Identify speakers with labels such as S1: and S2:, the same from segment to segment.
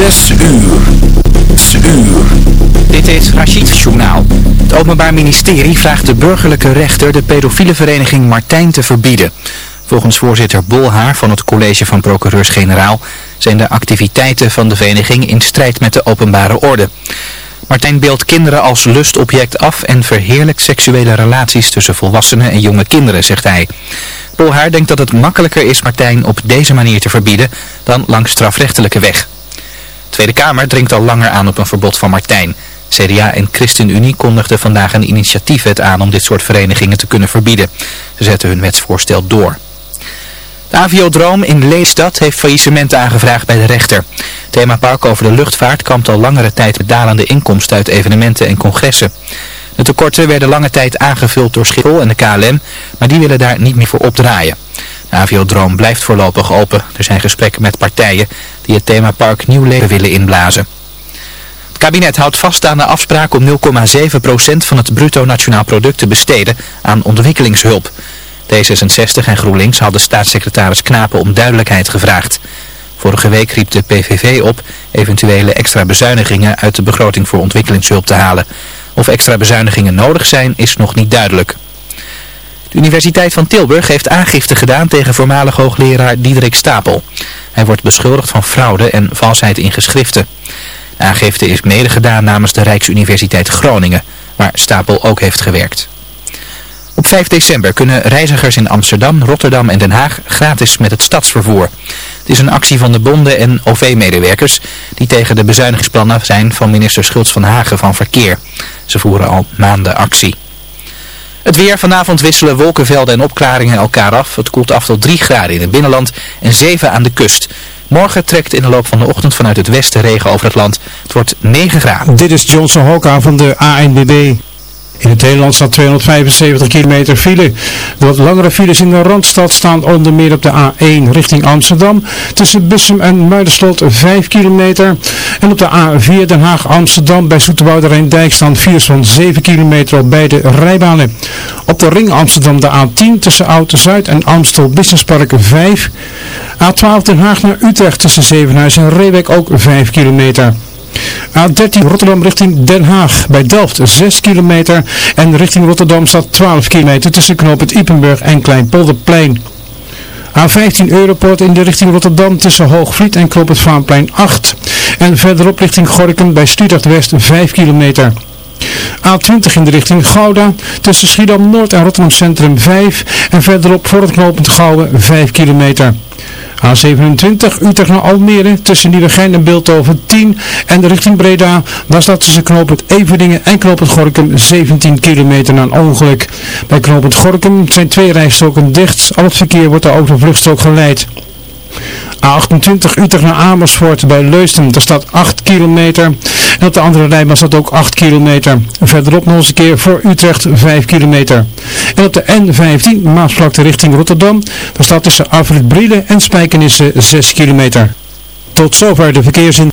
S1: Zes uur. Uur.
S2: Dit is Rachid Journaal. Het Openbaar Ministerie vraagt de burgerlijke rechter de pedofiele vereniging Martijn te verbieden. Volgens voorzitter Bolhaar van het college van procureurs-generaal zijn de activiteiten van de vereniging in strijd met de openbare orde. Martijn beeldt kinderen als lustobject af en verheerlijkt seksuele relaties tussen volwassenen en jonge kinderen, zegt hij. Bolhaar denkt dat het makkelijker is Martijn op deze manier te verbieden dan langs strafrechtelijke weg. De Tweede Kamer dringt al langer aan op een verbod van Martijn. CDA en ChristenUnie kondigden vandaag een initiatiefwet aan om dit soort verenigingen te kunnen verbieden. Ze zetten hun wetsvoorstel door. De Aviodroom in Leestad heeft faillissement aangevraagd bij de rechter. Het themapark over de luchtvaart kampt al langere tijd met dalende inkomsten uit evenementen en congressen. De tekorten werden lange tijd aangevuld door Schiphol en de KLM, maar die willen daar niet meer voor opdraaien. De Aviodroom blijft voorlopig open. Er zijn gesprekken met partijen die het themapark nieuw leven willen inblazen. Het kabinet houdt vast aan de afspraak om 0,7% van het bruto nationaal product te besteden aan ontwikkelingshulp. D66 en GroenLinks hadden staatssecretaris Knapen om duidelijkheid gevraagd. Vorige week riep de PVV op eventuele extra bezuinigingen uit de begroting voor ontwikkelingshulp te halen. Of extra bezuinigingen nodig zijn is nog niet duidelijk. De Universiteit van Tilburg heeft aangifte gedaan tegen voormalig hoogleraar Diederik Stapel. Hij wordt beschuldigd van fraude en valsheid in geschriften. De aangifte is mede gedaan namens de Rijksuniversiteit Groningen, waar Stapel ook heeft gewerkt. Op 5 december kunnen reizigers in Amsterdam, Rotterdam en Den Haag gratis met het stadsvervoer. Het is een actie van de bonden en OV-medewerkers die tegen de bezuinigingsplannen zijn van minister Schultz van Hagen van Verkeer. Ze voeren al maanden actie. Het weer vanavond wisselen wolkenvelden en opklaringen elkaar af. Het koelt af tot 3 graden in het binnenland en 7 aan de kust. Morgen trekt in de loop van de ochtend vanuit het westen regen over het land. Het wordt 9 graden.
S3: Dit is Johnson Hoka van de ANBB. In het Nederland staat 275 kilometer file. De wat langere files in de Randstad staan onder meer op de A1 richting Amsterdam. Tussen Bussum en Muiderslot 5 kilometer. En op de A4 Den Haag-Amsterdam bij Zoeterwoude Dijk staan files van 7 kilometer op beide rijbanen. Op de ring Amsterdam de A10 tussen Oud-Zuid en Amstel Business Park 5. A12 Den Haag naar Utrecht tussen Zevenhuis en Reewek ook 5 kilometer. A13 Rotterdam richting Den Haag. Bij Delft 6 kilometer. En richting Rotterdam staat 12 kilometer tussen knooppunt Ipenburg en Kleinpolderplein. A15 Europort in de richting Rotterdam tussen Hoogvliet en knooppunt Vaanplein 8. En verderop richting Gorkum bij Stuttgart West 5 kilometer. A20 in de richting Gouda, tussen Schiedam Noord en Rotterdam Centrum 5 en verderop voor het knooppunt Gouwen 5 kilometer. A27 Utrecht naar Almere tussen Nieuwegein en Beeldhoven 10 en de richting Breda. Daar staat tussen knooppunt Everdingen en knooppunt Gorkum 17 kilometer na een ongeluk. Bij knooppunt Gorkum zijn twee rijstroken dicht. Al het verkeer wordt de vluchtstrook geleid. A28 Utrecht naar Amersfoort bij Leusden, daar staat 8 kilometer. En op de andere rijbaan staat ook 8 kilometer. Verderop nog eens een keer voor Utrecht 5 kilometer. En op de N15 Maasvlakte richting Rotterdam, daar staat tussen Afrit Brielen en Spijkenissen 6 kilometer. Tot zover de verkeersin.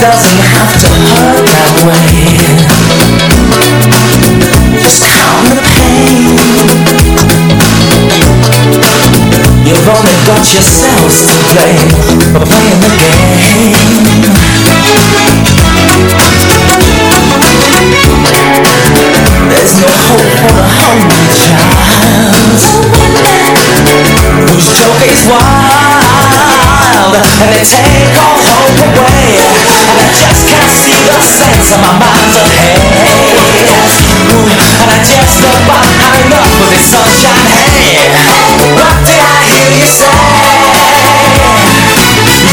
S4: Doesn't have to hurt that way Just calm the pain You've only got yourselves to blame For playing the game There's no hope for the hungry child Whose joke is wild And they take all hope away. And I just can't see the sense of my mind's ahead And I just about had enough of this sunshine Hey, what did I hear you say?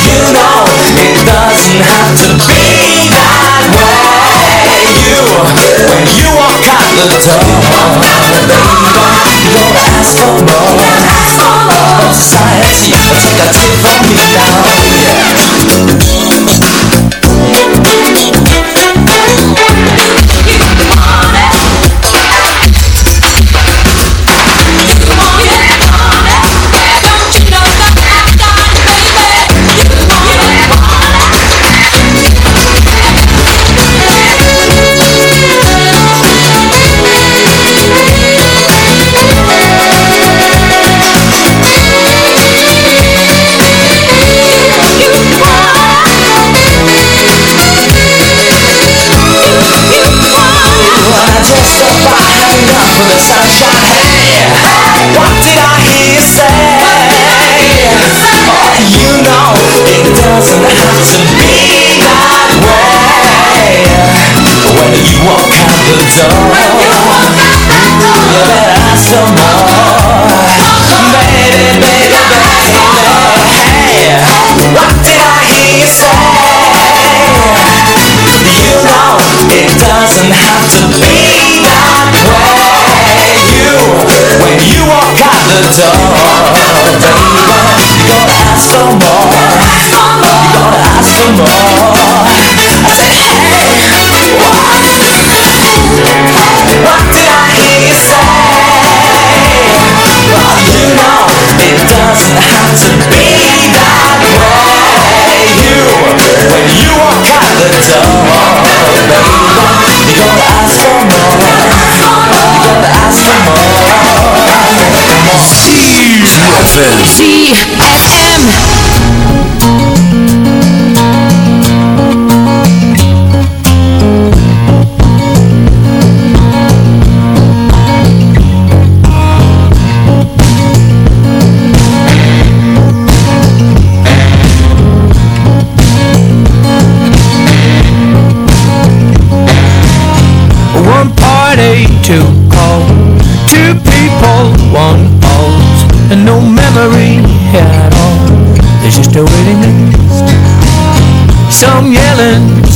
S4: You know it doesn't have to be that way. You, when you walk out the door Baby, gotta ask for more I heard you, a tip from me now it doesn't have to be that way You, when you walk out the door Baby, you gotta ask for more You gotta ask for more I said, hey, what? What did I hear you say? You know it doesn't have to be that way You, when you walk out the door
S1: ZFM.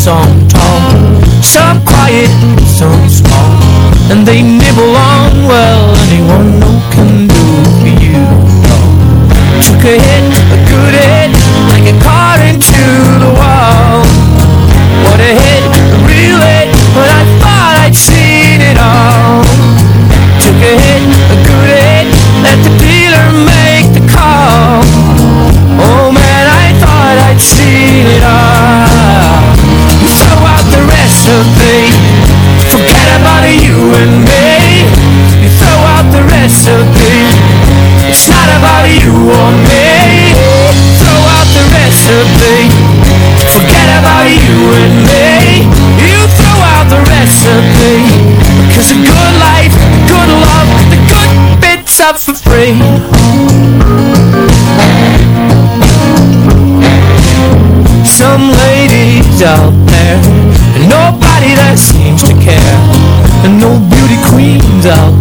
S5: Some tall, some quiet, some small, and they nibble on well anyone know can do for you. Took a hit, a good hit, like a caught into the wall. Not about you or me. Throw out the recipe. Forget about you and me You throw out the recipe Cause a good life, good love The good bits are for free Some ladies out there And nobody that seems to care And no beauty queens out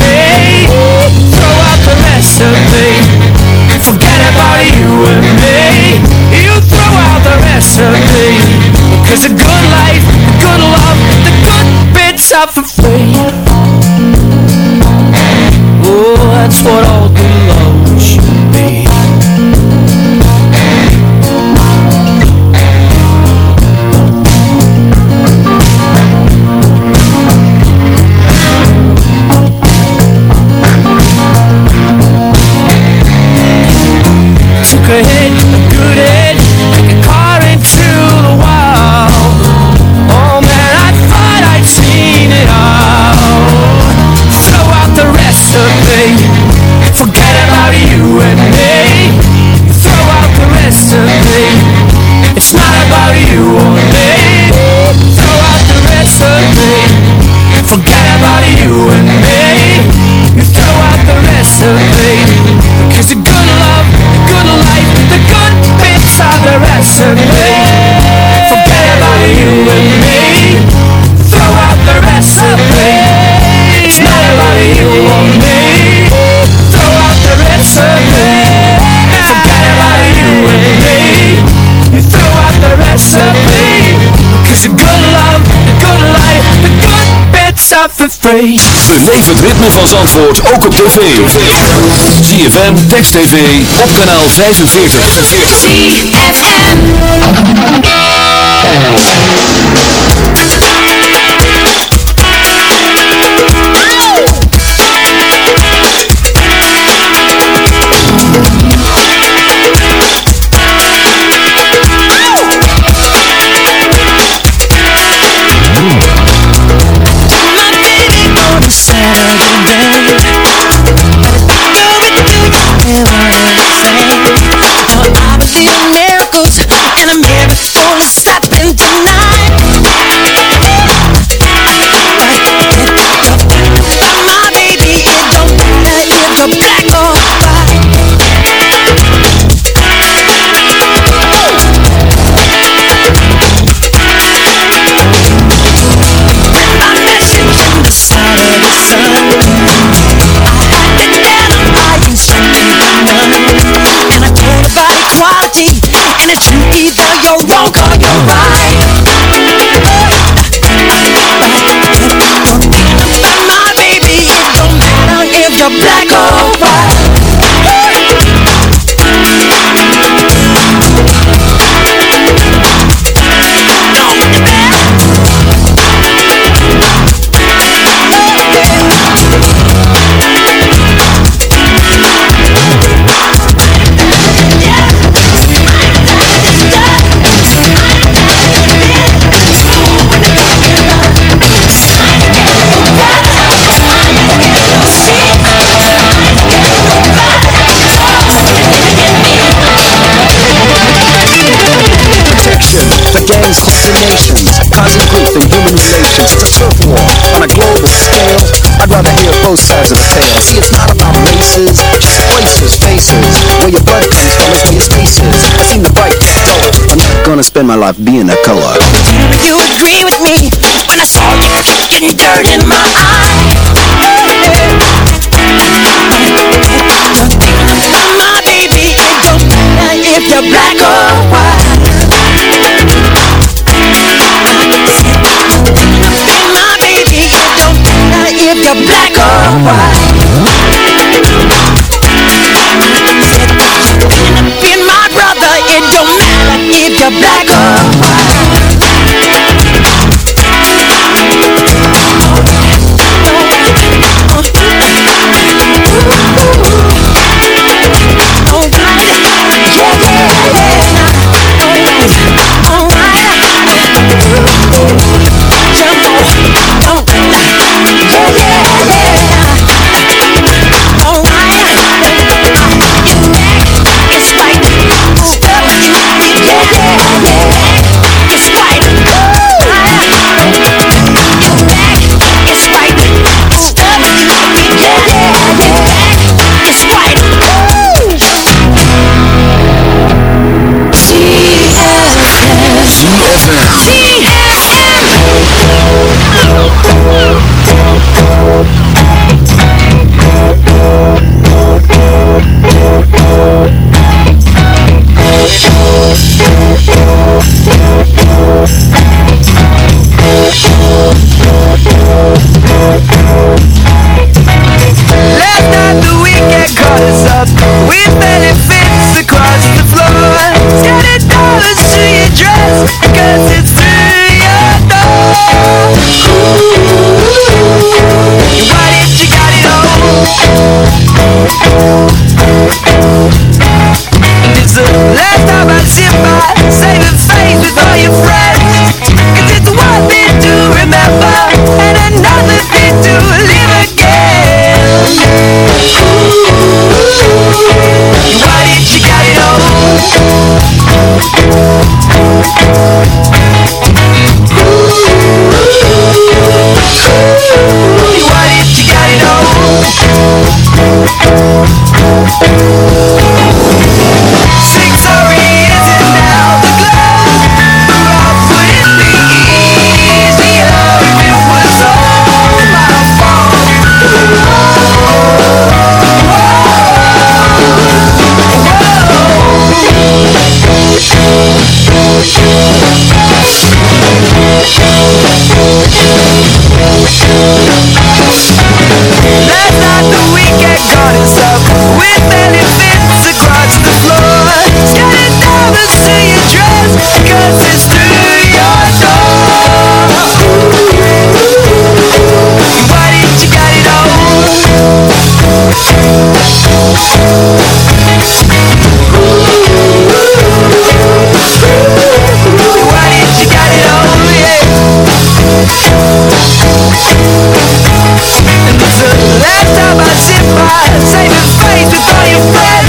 S5: Recipe, cause the good life, the good love, the good bits are for free. Oh, that's what all it's not about you or me. Throw out the recipe, forget about you and me. You throw out the recipe, cause the good love, the good life, the good bits are the recipe. Forget about you and me. Throw out the recipe. It's not about you or me. Cause the good love, good life, the good bits are for free.
S1: Beleef het ritme van Zandvoort ook op tv. ZFM, Text TV, op kanaal 45.
S6: And
S7: spend my life being a color.
S6: You agree with me when I saw you kicking dirt in my eye My baby, it don't matter if you're black or white
S8: it by saving face with all your it's one thing to remember and another thing to live again. Ooh, you got it all? Ooh, you got it all? your
S9: fight.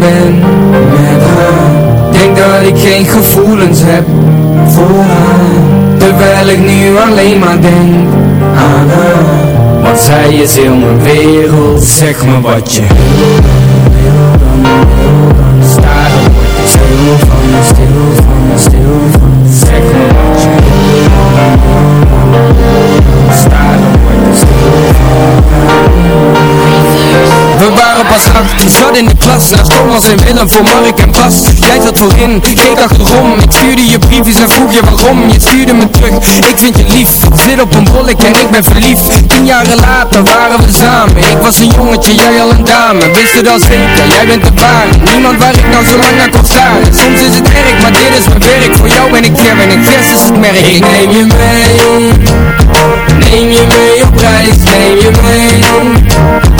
S9: Ben met haar. Denk dat ik geen gevoelens heb voor haar. Terwijl ik nu alleen maar denk aan haar. Want zij is heel mijn wereld Zeg me wat je wil. Dan, wil dan Sta dan word ik stil van, stil van, stil Zeg me wat je dan, stil pas acht, ik zat in de klas Naast Thomas en Willem voor Mark en Bas. Jij zat voorin, keek achterom Ik stuurde je briefjes en vroeg je waarom. Je stuurde me terug, ik vind je lief. Zit op een bollek en ik ben verliefd. Tien jaren later waren we samen. Ik was een jongetje, jij al een dame. Wist het al zeker, jij bent de ware. Niemand waar ik nou zo lang naar kon staren. Soms is het erg, maar dit is mijn werk. Voor jou ben ik ver en vers is het merk. Ik neem je mee Neem je mee op reis, neem je mee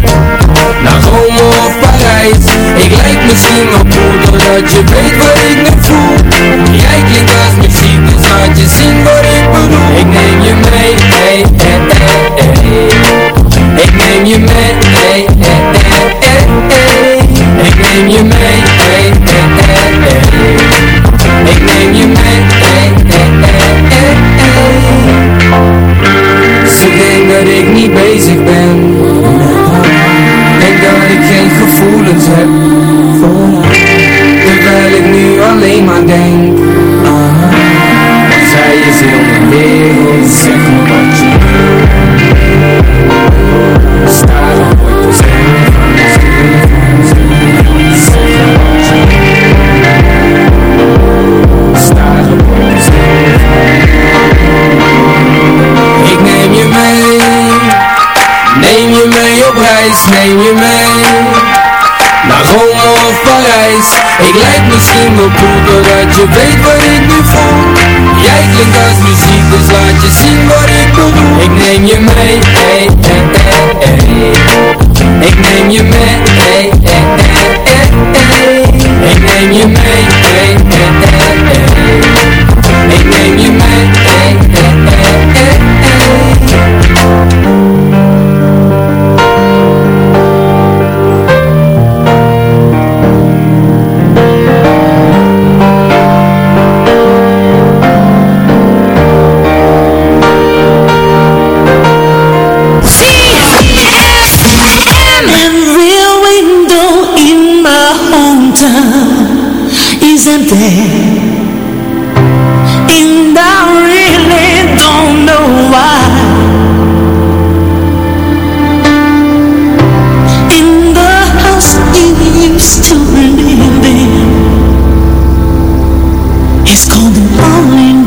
S9: naar Rome of Parijs Ik lijk misschien wel cool Doordat je weet wat ik nu voel Jij klinkt als muziek Dus laat je zien wat ik bedoel Ik neem je mee hey, hey, hey, hey. Ik neem je mee hey, hey, hey, hey, hey. Ik neem je mee gevoelens heb voor haar Terwijl ik nu alleen maar denk Want zij is heel mijn wereld Zeg me wat je wil. Sta wel cool Doordat je weet wat ik nu voel Jij klinkt als muziek Dus laat je zien wat ik bedoel Ik neem je mee, hey, hey, hey, hey. Ik neem je mee, hey, hey, hey, hey, hey. Ik neem je mee, hey, hey, hey, hey. Ik neem je mee, hey, hey, hey,
S5: lonely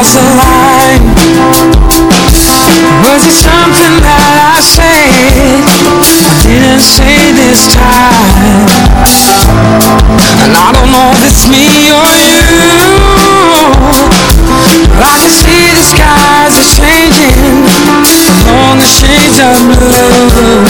S5: cross the line. Was it something that I said? I didn't say this time. And I don't know if it's me or you But I can see the skies are changing. Along the shades of blue.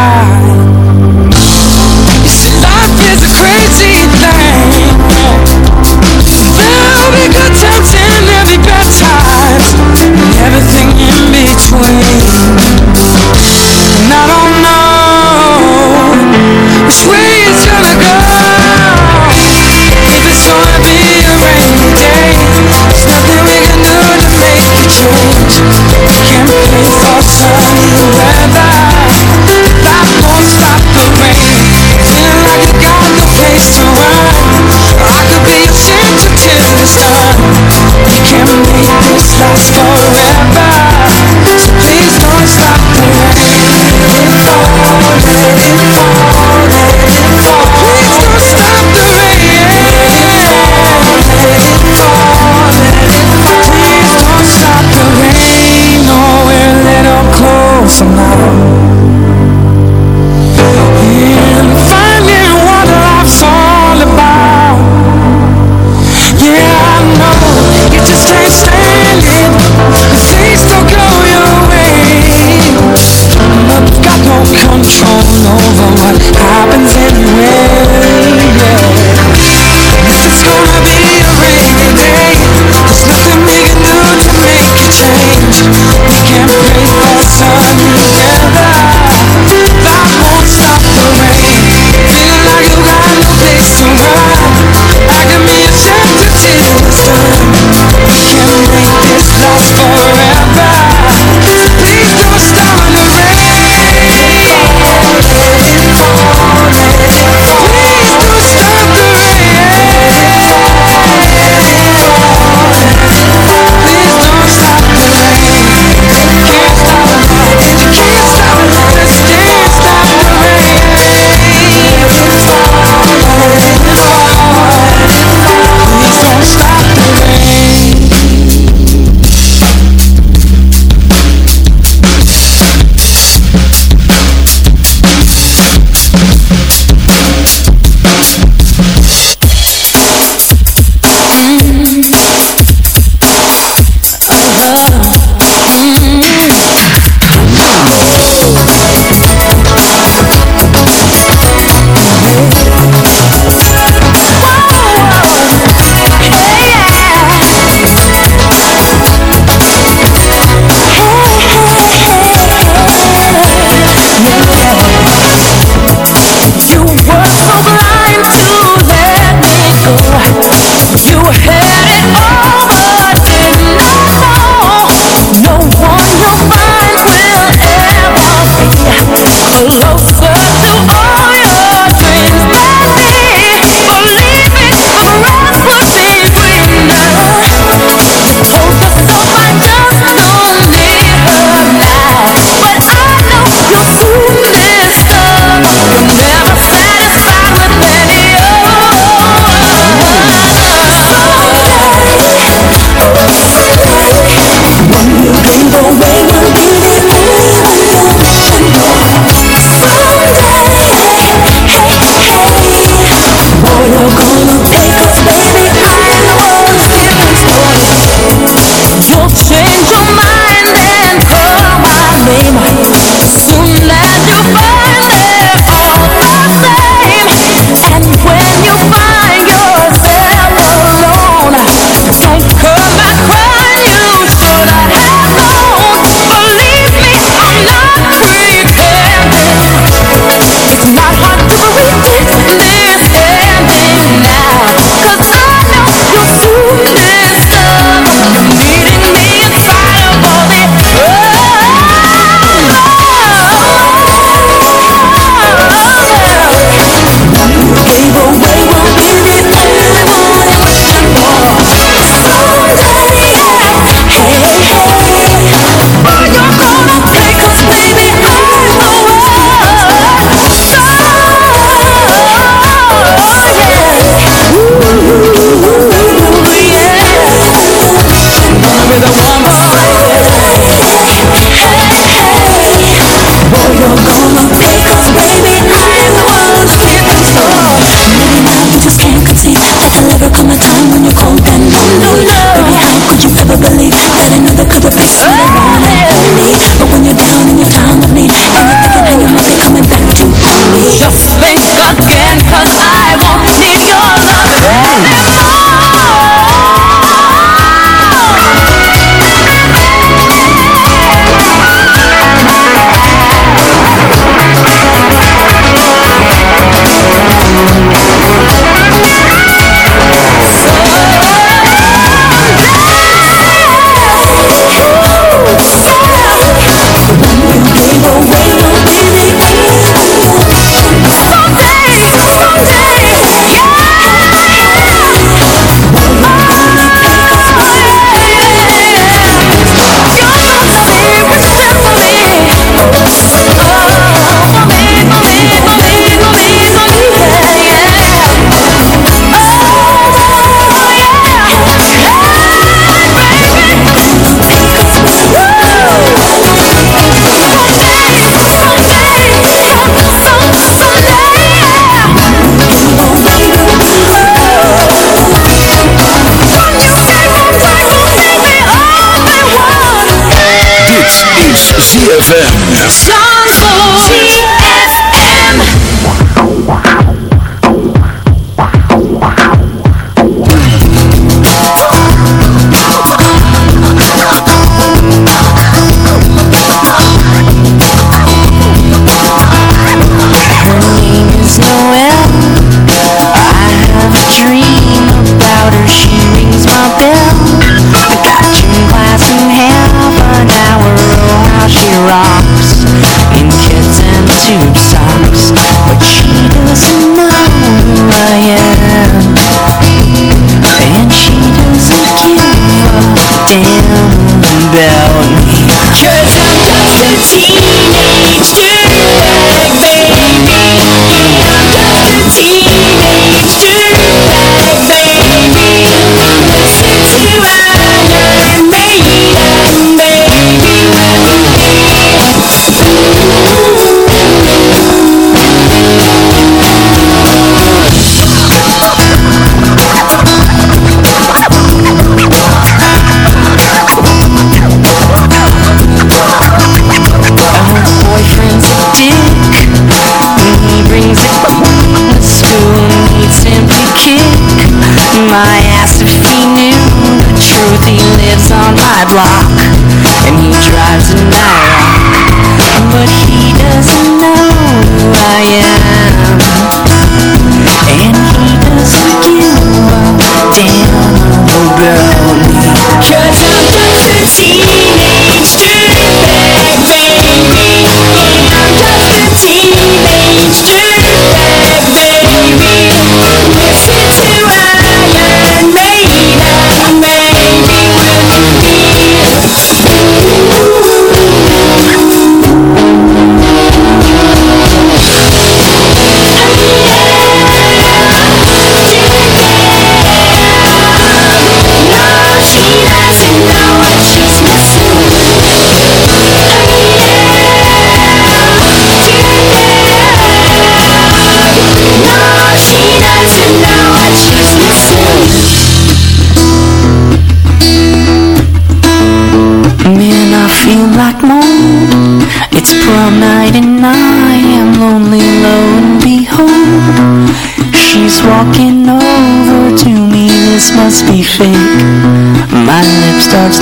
S5: can't play for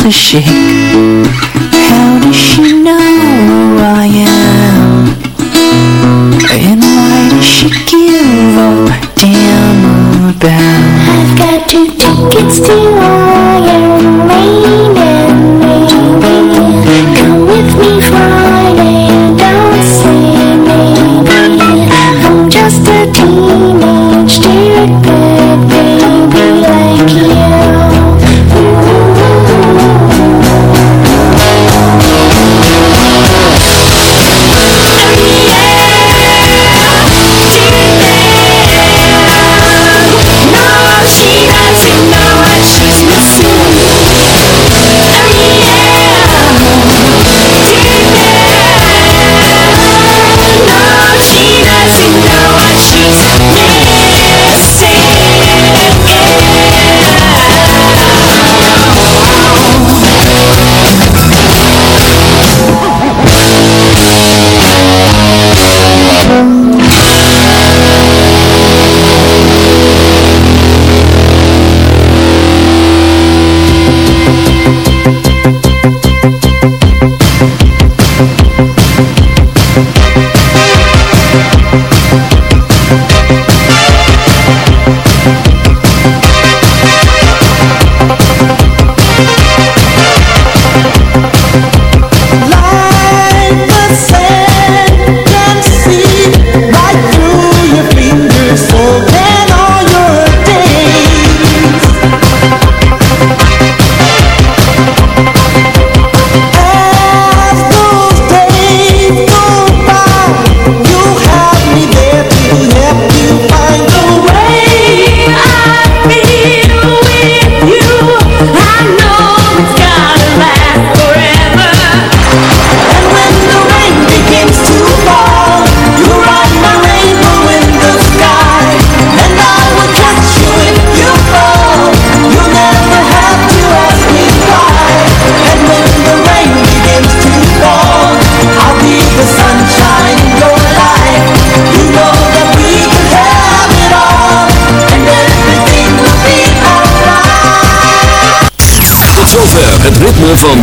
S5: to
S10: shake. How does she know who I am? And why does she give a damn about?
S8: I've got two tickets to